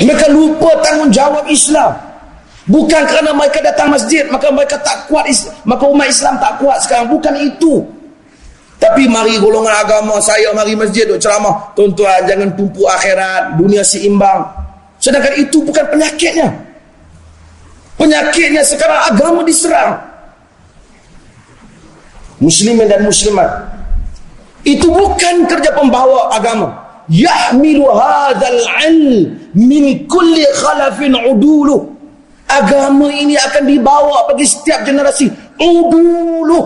Mereka lupa tanggungjawab Islam. Bukan kerana mereka datang masjid, maka mereka tak kuat Islam, maka umat Islam tak kuat sekarang. Bukan itu. Tapi mari golongan agama saya mari masjid duk ceramah, tuan-tuan jangan tumpu akhirat, dunia seimbang. Sedangkan itu bukan penyakitnya. Penyakitnya sekarang agama diserang. Muslimin dan muslimat. Itu bukan kerja pembawa agama. Yahmilu hadzal 'ilm min kulli khalafin 'uduluh agama ini akan dibawa bagi setiap generasi. Dulu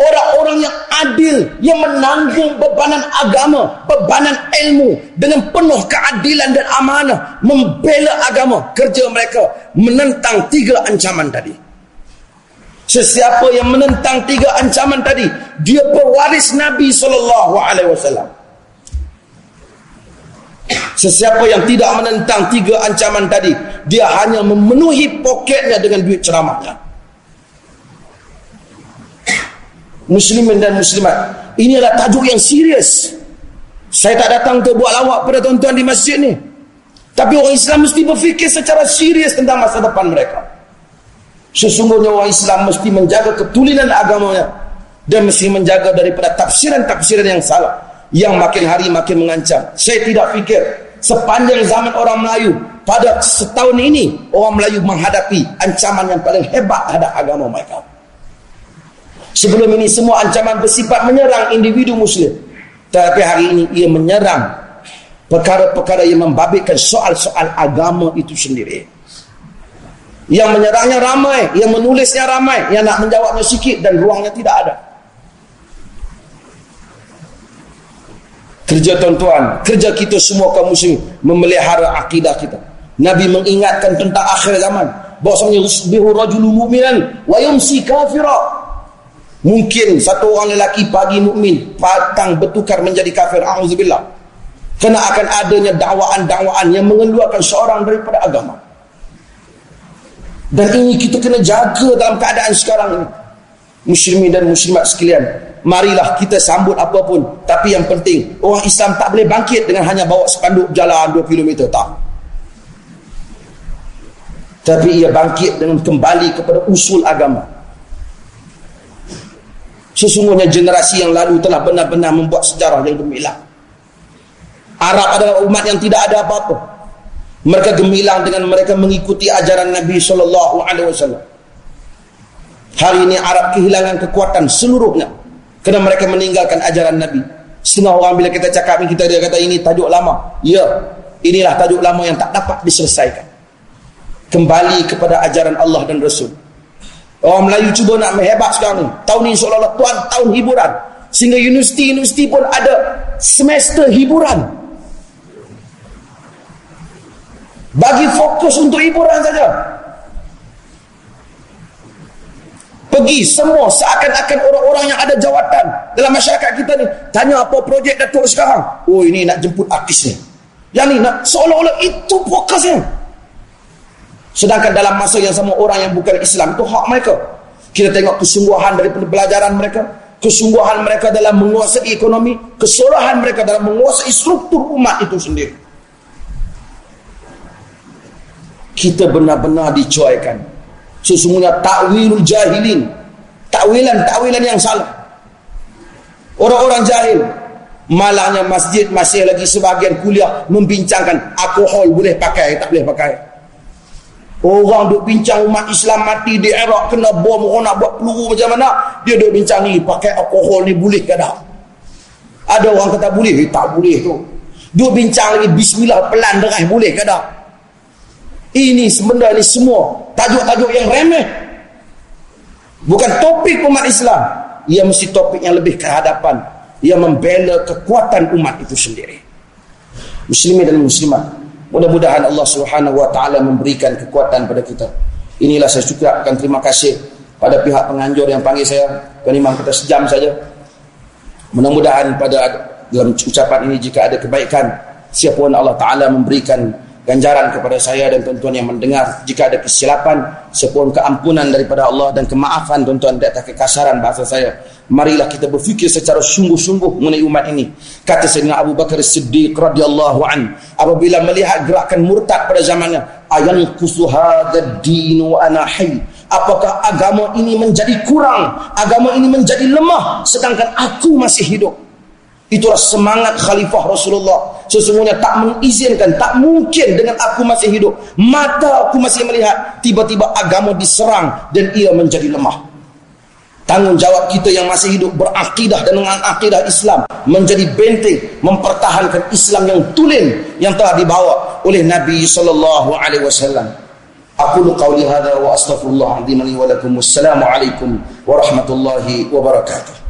orang-orang yang adil yang menanggung bebanan agama bebanan ilmu dengan penuh keadilan dan amanah membela agama kerja mereka menentang tiga ancaman tadi. Sesiapa yang menentang tiga ancaman tadi dia pewaris Nabi sallallahu alaihi wasallam Sesiapa yang tidak menentang tiga ancaman tadi, dia hanya memenuhi poketnya dengan duit ceramahnya. Muslimin dan muslimat, ini adalah tajuk yang serius. Saya tak datang untuk buat lawak pada tuan-tuan di masjid ni. Tapi orang Islam mesti berfikir secara serius tentang masa depan mereka. Sesungguhnya orang Islam mesti menjaga ketulinan agamanya dan mesti menjaga daripada tafsiran-tafsiran yang salah yang makin hari makin mengancam. Saya tidak fikir sepanjang zaman orang Melayu pada setahun ini orang Melayu menghadapi ancaman yang paling hebat terhadap agama mereka. Sebelum ini semua ancaman bersifat menyerang individu muslim. Tapi hari ini ia menyerang perkara-perkara yang membabitkan soal-soal agama itu sendiri. Yang menyerangnya ramai, yang menulisnya ramai, yang nak menjawabnya sikit dan ruangnya tidak ada. Kerja tuan-tuan kerja kita semua kaum muslim memelihara akidah kita. Nabi mengingatkan tentang akhir zaman. Bahawasanya yusbihu rajulu mu'minan wa yumsi kafira. Mungkin satu orang lelaki pagi mukmin patang bertukar menjadi kafir auzubillah kena akan adanya dakwaan-dakwaan yang mengeluarkan seorang daripada agama. Dan ini kita kena jaga dalam keadaan sekarang ini muslimin dan muslimat sekalian marilah kita sambut apapun. Tapi yang penting orang Islam tak boleh bangkit dengan hanya bawa spanduk jalan 2 km tak. Tapi ia bangkit dengan kembali kepada usul agama. Sesungguhnya generasi yang lalu telah benar-benar membuat sejarah yang gemilang. Arab adalah umat yang tidak ada apa-apa. Mereka gemilang dengan mereka mengikuti ajaran Nabi sallallahu alaihi wasallam hari ini Arab kehilangan kekuatan seluruhnya kerana mereka meninggalkan ajaran Nabi. Setengah orang bila kita cakap ini, kita dia kata ini tajuk lama. Ya, inilah tajuk lama yang tak dapat diselesaikan. Kembali kepada ajaran Allah dan Rasul. Orang Melayu cuba nak hebat sekarang ni. Tahun ini seolah-olah tuan tahun hiburan. Sehingga universiti-universiti pun ada semester hiburan. Bagi fokus untuk hiburan saja. Pergi semua seakan-akan orang-orang yang ada jawatan dalam masyarakat kita ni tanya apa projek Datuk sekarang. Oh ini nak jemput artis ni. Yang ni nak seolah-olah itu fokusnya sedangkan dalam masa yang sama orang yang bukan Islam itu hak mereka. Kita tengok kesungguhan dari pelajaran mereka kesungguhan mereka dalam menguasai ekonomi kesalahan mereka dalam menguasai struktur umat itu sendiri. Kita benar-benar dicuaikan. Sesungguhnya takwilul jahilin takwilan-takwilan yang salah. Orang-orang jahil. Malahnya masjid masih lagi sebagian kuliah membincangkan alkohol boleh pakai tak boleh pakai? Orang duk bincang umat Islam mati di Iraq kena bom orang nak buat peluru macam mana? Dia duk bincang ni pakai alkohol ni boleh ke tak? Ada orang kata boleh. Eh, tak boleh tu. Duk bincang lagi bismillah pelan derah boleh ke tak? Ini sebenarnya semua tajuk-tajuk yang remeh. Bukan topik umat Islam. Ia mesti topik yang lebih kehadapan. Ia membela kekuatan umat itu sendiri. Muslimin dan muslimat. Mudah-mudahan Allah Subhanahu wa taala memberikan kekuatan pada kita. Inilah saya juga akan terima kasih pada pihak penganjur yang panggil saya. Kan imam kita sejam saja. Mudah-mudahan pada dalam ucapan ini jika ada kebaikan siapapun Allah taala memberikan ganjaran kepada saya dan tuan-tuan yang mendengar. Jika ada kesilapan sepuan keampunan daripada Allah dan kemaafan tuan-tuan di atas kekasaran bahasa saya marilah kita berfikir secara sungguh-sungguh mengenai umat ini. Kata Sayyidina Abu Bakar Siddiq radhiyallahu an apabila melihat gerakan murtad pada zamannya ayan kusuhadad dinu ana hayy apakah agama ini menjadi kurang? Agama ini menjadi lemah? Sedangkan aku masih hidup Itulah semangat khalifah Rasulullah. Sesungguhnya tak mengizinkan, tak mungkin dengan aku masih hidup. Mata aku masih melihat. Tiba-tiba agama diserang dan ia menjadi lemah. Tanggungjawab kita yang masih hidup berakidah dengan akidah Islam. Menjadi benteng, mempertahankan Islam yang tulen yang telah dibawa oleh Nabi Sallallahu Alaihi Wasallam. Aku qawli hadha wa wa lakum. Wassalamualaikum warahmatullahi wabarakatuh.